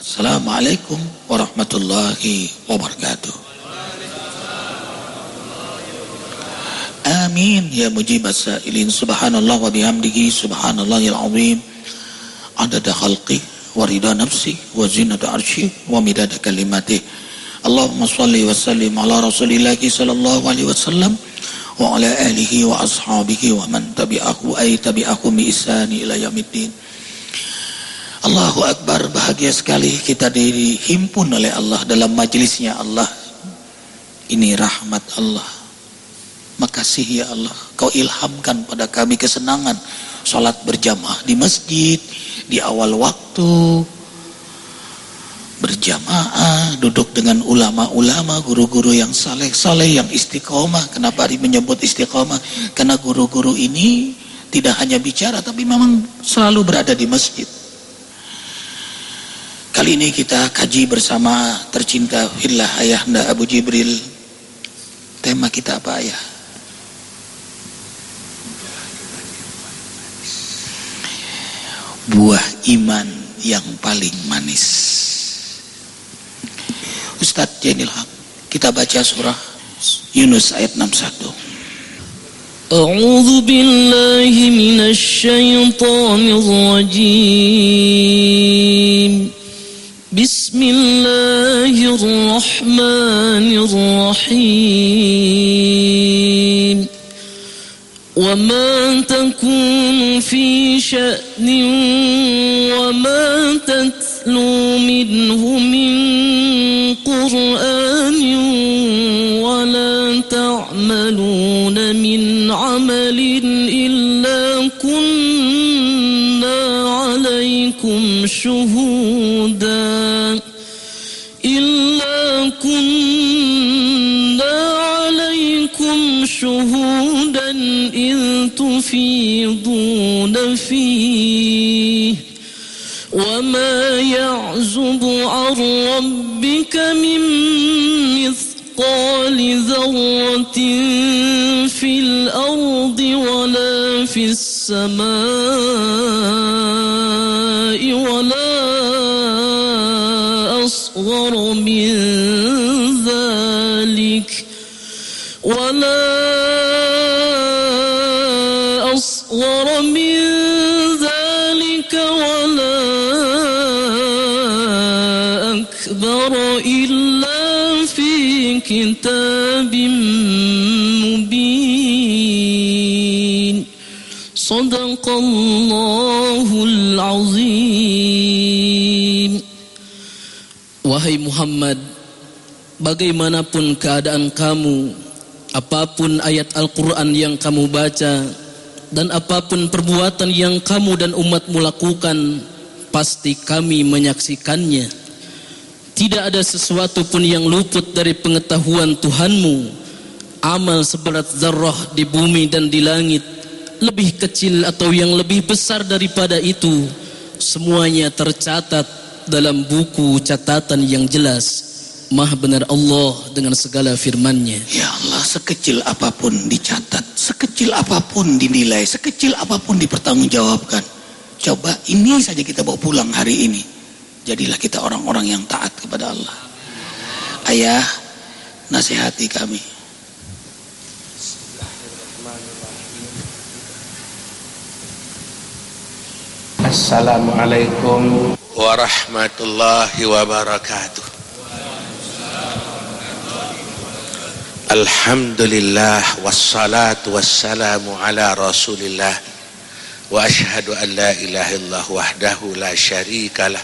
Assalamualaikum warahmatullahi wabarakatuh. Amin ya mujibas sa'ilin. Subhanallah wa bihamdihi subhanallahil azim. Adada khalqi wa rida nafsi wa zinata arshi wa midada kalimati. Allahumma salli wa sallim ala rasulillahi sallallahu alaihi wasallam wa ala alihi wa ashabihi wa man tabi'ahu ay tabi'ahu bi isani ila yamiddin Allahu Akbar. Bahagia sekali kita dihimpun oleh Allah dalam majlisnya Allah. Ini rahmat Allah. Makasih ya Allah. Kau ilhamkan pada kami kesenangan sholat berjamaah di masjid di awal waktu berjamaah duduk dengan ulama-ulama guru-guru yang saleh-saleh yang istiqomah. Kenapa menyebut istiqomah? Karena guru-guru ini tidak hanya bicara tapi memang selalu berada di masjid Kali ini kita kaji bersama tercinta Fillah Ayahanda Abu Jibril. Tema kita apa ayah? Buah iman yang paling manis. Ustadz Jainil Haq, kita baca surah Yunus ayat 61. أعوذ بالله من الشيطان الرجيم بسم الله الرحمن الرحيم. وما تكون في شأن وما تتلو منه من قرآن ولا تعملون من عمل إلا كنا عليكم شهوداً شهودا إذ تفيضون فيه وما يعزب عن ربك من مثقال ذرة في الأرض ولا في السماء ولا أصغر من ذلك ولا كتاب مبين صدق الله العظيم Wahai Muhammad Bagaimanapun keadaan kamu Apapun ayat Al-Quran yang kamu baca Dan apapun perbuatan yang kamu dan umatmu lakukan Pasti kami menyaksikannya tidak ada sesuatu pun yang luput dari pengetahuan Tuhanmu. Amal seberat zarrah di bumi dan di langit, lebih kecil atau yang lebih besar daripada itu, semuanya tercatat dalam buku catatan yang jelas. Maha benar Allah dengan segala firman-Nya. Ya Allah, sekecil apa pun dicatat, sekecil apa pun dinilai, sekecil apa pun dipertanggungjawabkan. Coba ini saja kita bawa pulang hari ini. Jadilah kita orang-orang yang taat kepada Allah. Ayah, nasihati kami. Assalamualaikum warahmatullahi wabarakatuh. Alhamdulillah wassalatu wassalamu ala rasulillah wa ashhadu an la ilaha illallah wahdahu la syarikalah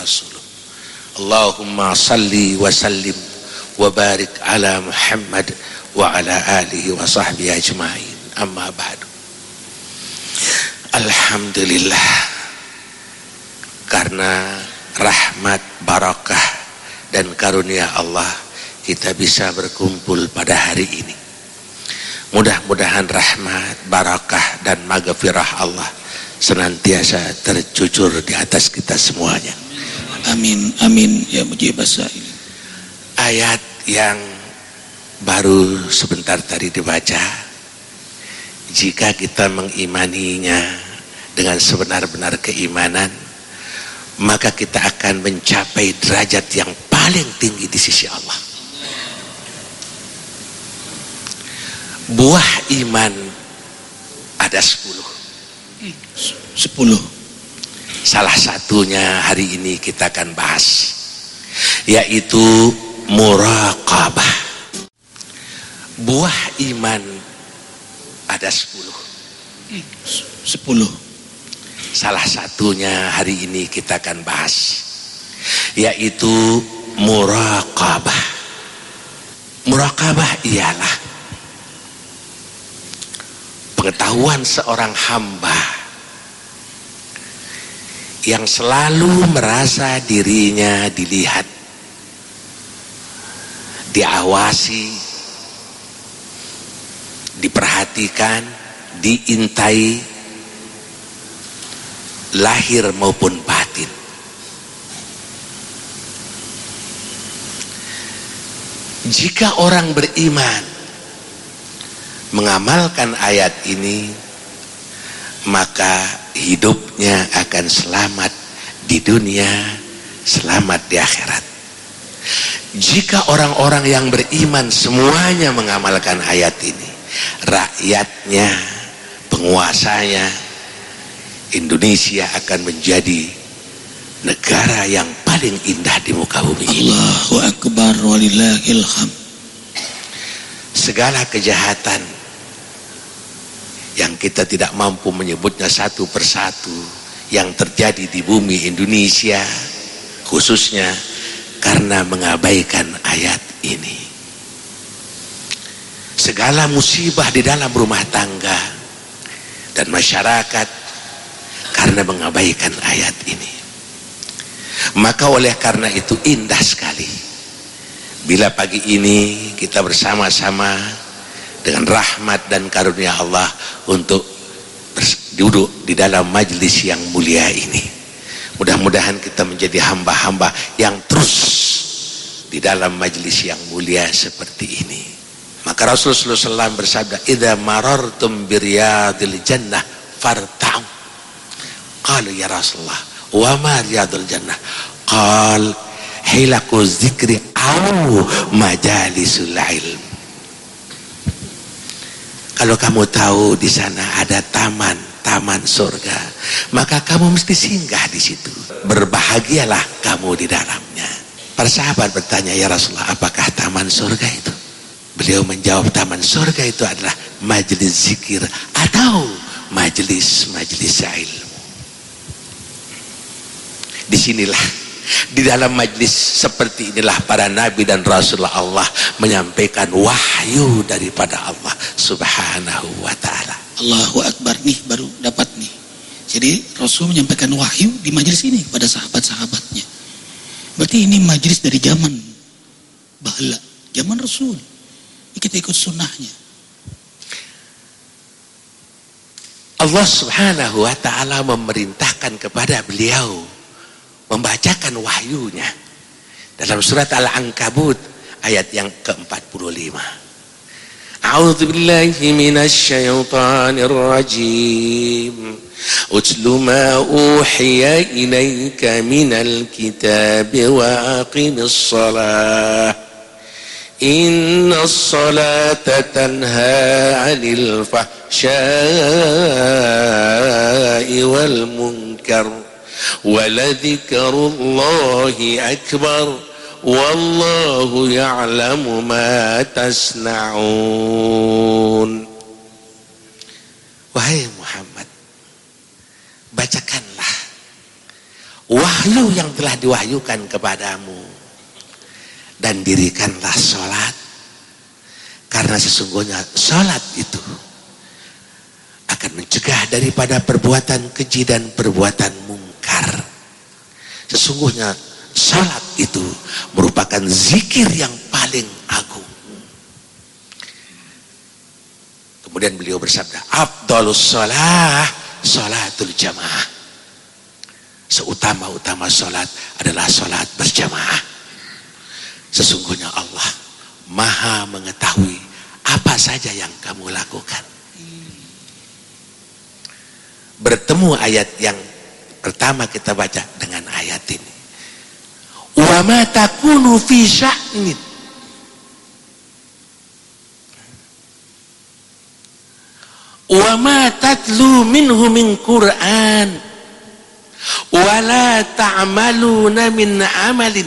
rasuluh. Allahumma salli wa sallim wa barik ala Muhammad wa ala alihi wa sahbihi ajma'in. Amma ba'du. Alhamdulillah. Karena rahmat barakah dan karunia Allah kita bisa berkumpul pada hari ini. Mudah-mudahan rahmat barakah dan maghfirah Allah senantiasa tercucur di atas kita semuanya. Amin, amin ya mujibas Ayat yang baru sebentar tadi dibaca, jika kita mengimaninya dengan sebenar-benar keimanan maka kita akan mencapai derajat yang paling tinggi di sisi Allah. Buah iman ada sepuluh sepuluh. Salah satunya hari ini kita akan bahas yaitu muraqabah. Buah iman ada sepuluh. Sepuluh. Salah satunya hari ini kita akan bahas yaitu muraqabah. Muraqabah ialah pengetahuan seorang hamba yang selalu merasa dirinya dilihat diawasi diperhatikan diintai lahir maupun batin. Jika orang beriman mengamalkan ayat ini maka hidupnya akan selamat di dunia selamat di akhirat jika orang-orang yang beriman semuanya mengamalkan ayat ini rakyatnya penguasanya Indonesia akan menjadi negara yang paling indah di muka bumi ini. Allahu Akbar walillahil ham segala kejahatan yang kita tidak mampu menyebutnya satu persatu yang terjadi di bumi Indonesia khususnya karena mengabaikan ayat ini. Segala musibah di dalam rumah tangga dan masyarakat karena mengabaikan ayat ini. Maka oleh karena itu indah sekali. Bila pagi ini kita bersama-sama dengan rahmat dan karunia Allah untuk duduk di dalam majlis yang mulia ini. Mudah-mudahan kita menjadi hamba-hamba yang terus di dalam majlis yang mulia seperti ini. Maka Rasulullah SAW bersabda idza marartum biryadil jannah farta'u. Qalu ya Rasulullah wa ma riyadul jannah? Qal hilaku zikri au majalisul ilm kalau kamu tahu di sana ada taman, taman surga, maka kamu mesti singgah di situ. Berbahagialah kamu di dalamnya. Para sahabat bertanya, ya Rasulullah, apakah taman surga itu? Beliau menjawab, taman surga itu adalah majelis zikir atau majelis-majelis ilmu. Di sinilah di dalam majlis seperti inilah para nabi dan rasulullah Allah menyampaikan wahyu daripada Allah subhanahu wa ta'ala. Allahu Akbar. Nih baru dapat nih. Jadi Rasul menyampaikan wahyu di majlis ini kepada sahabat-sahabatnya. Berarti ini majlis dari zaman bahala zaman Rasul. Ini kita ikut sunnahnya. Allah subhanahu wa ta'ala memerintahkan kepada beliau membacakan wahyunya dalam surat Al-Ankabut ayat yang ke-45. أعوذ بالله من الشيطان الرجيم. أتل ما أوحي إليك من الكتاب وأقم الصلاة. إن الصلاة تنهى عن الفحشاء والمنكر ولذكر الله أكبر. wallahu ya'lamu ma tasna'un. Wahai Muhammad bacakanlah wahyu yang telah diwahyukan kepadamu dan dirikanlah sholat. Karena sesungguhnya sholat itu akan mencegah daripada perbuatan keji dan perbuatan mungkar. Sesungguhnya salat itu merupakan zikir yang paling agung. Kemudian beliau bersabda, Abdulus salah, salatul jamaah. Seutama-utama salat adalah salat berjamaah. Sesungguhnya Allah maha mengetahui apa saja yang kamu lakukan. bertemu ayat yang pertama kita baca dengan ayat ini wa ma takunu fi sya'nin wa ma tatlu minhu min qur'an. Wa la ta'maluna min amalin.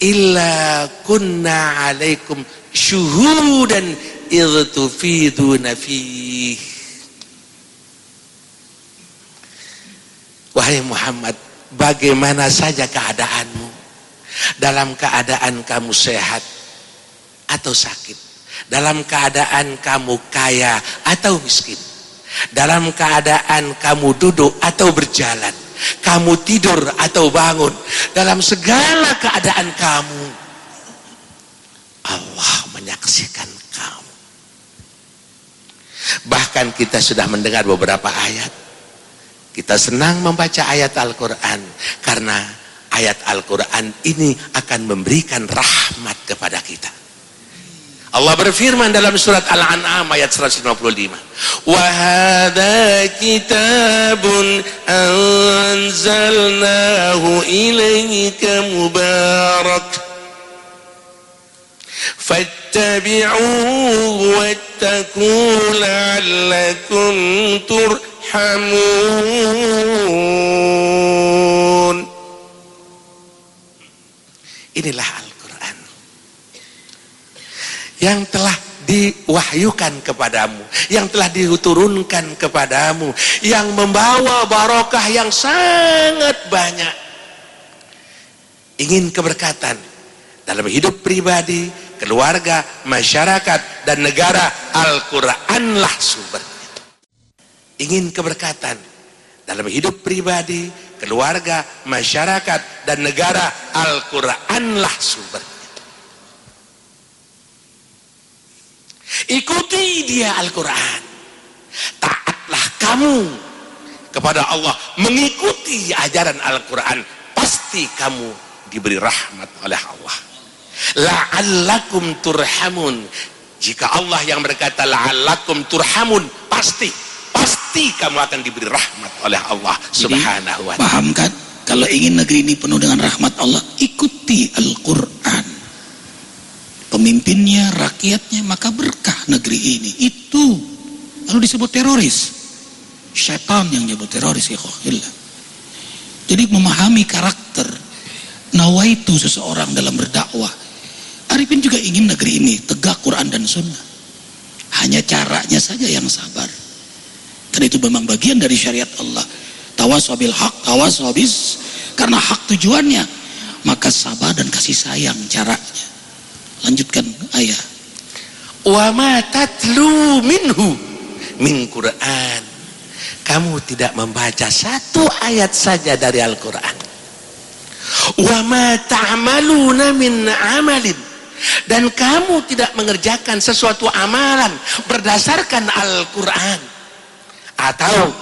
Illa kunna alaikum syuhudan idh tufiduna fih. Wahai Muhammad bagaimana saja keadaanmu dalam keadaan kamu sehat atau sakit dalam keadaan kamu kaya atau miskin dalam keadaan kamu duduk atau berjalan kamu tidur atau bangun dalam segala keadaan kamu Allah menyaksikan kamu. Bahkan kita sudah mendengar beberapa ayat kita senang membaca ayat Al-Quran karena ayat Al-Quran ini akan memberikan rahmat kepada kita Allah berfirman dalam surat Al-An'am ayat 155. Wa kitabun anzalnahu ilaika mubarak. Fattabi'uhu wattaqu la'allakum turhamun. Inilah yang telah diwahyukan kepadamu, yang telah diturunkan kepadamu, yang membawa barokah yang sangat banyak. Ingin keberkatan dalam hidup pribadi, keluarga, masyarakat, dan negara, Al-Quranlah sumbernya. Ingin keberkatan dalam hidup pribadi, keluarga, masyarakat, dan negara, Al-Quranlah sumbernya. Ikuti dia Al-Quran. Taatlah kamu kepada Allah. Mengikuti ajaran Al-Quran. Pasti kamu diberi rahmat oleh Allah. La'allakum turhamun. Jika Allah yang berkata la'allakum turhamun. Pasti. Pasti kamu akan diberi rahmat oleh Allah subhanahu wa ta'ala. Paham kan? Kalau ingin negeri ini penuh dengan rahmat Allah, ikuti Al-Quran pemimpinnya, rakyatnya, maka berkah negeri ini. Itu lalu disebut teroris. Syaitan yang nyebut teroris ya Jadi memahami karakter nawaitu seseorang dalam berdakwah. Arifin juga ingin negeri ini tegak Quran dan Sunnah. Hanya caranya saja yang sabar. Karena itu memang bagian dari syariat Allah. Tawasabil hak, tawasabis. Karena hak tujuannya. Maka sabar dan kasih sayang caranya. Lanjutkan ayah. Wa ma tatlu minhu min Quran. Kamu tidak membaca satu ayat saja dari Al-Quran. Wa ma ta'maluna min amalin. Dan kamu tidak mengerjakan sesuatu amalan berdasarkan Al-Quran. Atau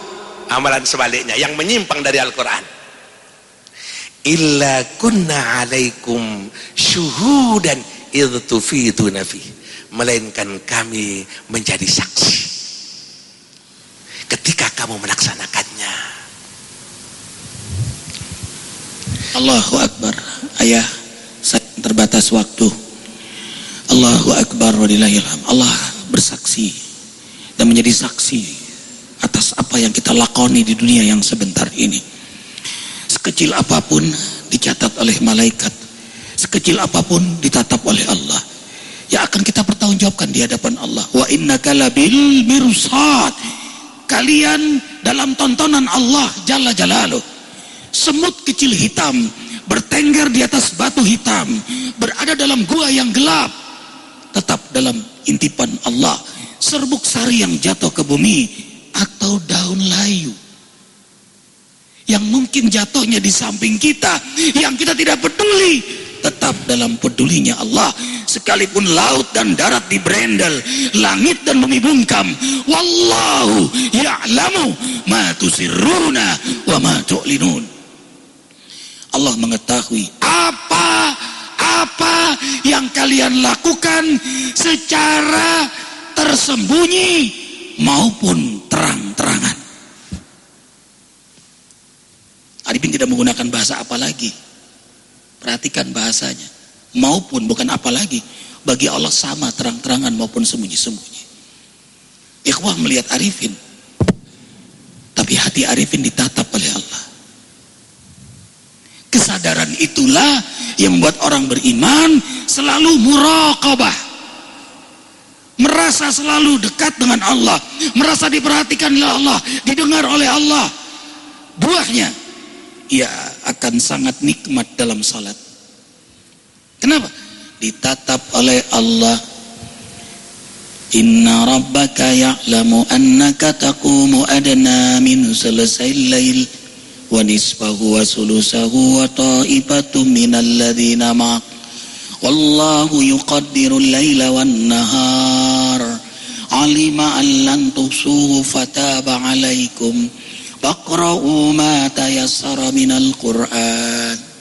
amalan sebaliknya yang menyimpang dari Al-Quran. Illa kunna alaikum syuhudan idtufidu nafi melainkan kami menjadi saksi. Ketika kamu melaksanakannya. Allahu Akbar. Ayah saya terbatas waktu. Allahu Akbar Allah bersaksi dan menjadi saksi atas apa yang kita lakoni di dunia yang sebentar ini. Sekecil apa pun dicatat oleh malaikat sekecil apa pun ditatap oleh Allah ya akan kita pertanggungjawabkan di hadapan Allah. Wa innaka labil mirsad. Kalian dalam tontonan Allah jalla jalaluh. Semut kecil hitam bertengger di atas batu hitam berada dalam gua yang gelap tetap dalam intipan Allah. Serbuk sari yang jatuh ke bumi atau daun layu yang mungkin jatuhnya di samping kita yang kita tidak peduli tetap dalam pedulinya Allah. Sekalipun laut dan darat diberendel langit dan bumi bungkam wallahu ya'lamu ma tusirruna wa ma tu'linun. Allah mengetahui apa apa yang kalian lakukan secara tersembunyi maupun terang-terangan. Arifin tidak menggunakan bahasa apalagi. Perhatikan bahasanya. Maupun bukan apalagi. Bagi Allah sama terang-terangan maupun sembunyi-sembunyi. Ikhwah melihat Arifin. Tapi hati Arifin ditatap oleh Allah. Kesadaran itulah yang membuat orang beriman selalu muraqabah Merasa selalu dekat dengan Allah. Merasa diperhatikan oleh Allah. Didengar oleh Allah. Buahnya, ia akan sangat nikmat dalam salat. Kenapa? Ditatap oleh Allah. Inna rabbaka ya'lamu annaka taqumu adna min sulusai lail wa nisfahu wa sulusahu wa ta'ibatum minal ladhina ma'ak yuqaddiru layla wan nahar alima an lan tusuhu fataba alaikum faqra'u ma tayassara minal qur'an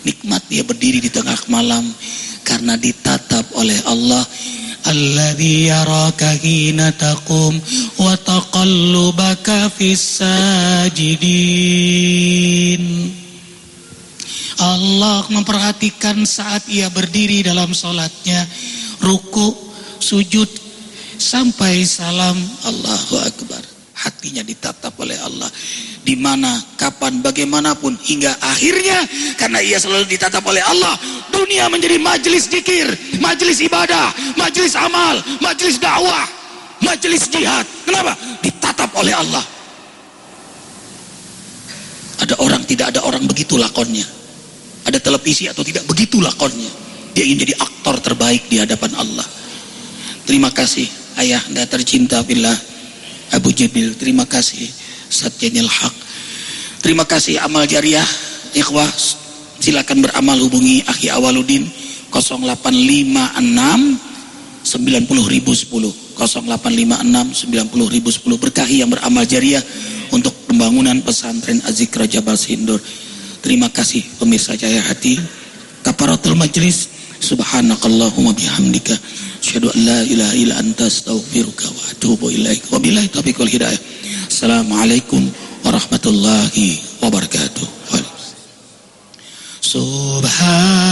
Nikmat dia berdiri di tengah malam karena ditatap oleh Allah. Alladhi yaraka hina taqum wa taqallubaka fis sajidin. Allah memperhatikan saat ia berdiri dalam solatnya, ruku, sujud, sampai salam. Allahu Akbar. Hatinya ditatap oleh Allah. Di mana kapan bagaimanapun hingga akhirnya karena ia selalu ditatap oleh Allah dunia menjadi majelis zikir majelis ibadah majelis amal majelis dakwah majelis jihad. Kenapa? Ditatap oleh Allah. Ada orang tidak ada orang begitu lakonnya ada televisi atau tidak? Begitu lakonnya dia ingin jadi aktor terbaik di hadapan Allah. Terima kasih ayah anda tercinta billah Abu Jibril terima kasih Satyanil Haq. Terima kasih amal jariah. Ikhwah silakan beramal hubungi Akhi Awaludin 0856 90 ribu 10 0856 90 ribu 10 berkahi yang beramal jariah untuk pembangunan pesantren Azikra Jabal Sindur terima kasih pemirsa Jaya Hati kaparatul majlis subhanakallahumma bihamdika Asyhadu an la ilaha illa anta astaghfiruka wa atubu ilaik. Wabillahi taufiq wal hidayah. Assalamualaikum warahmatullahi wabarakatuh. Subhanallah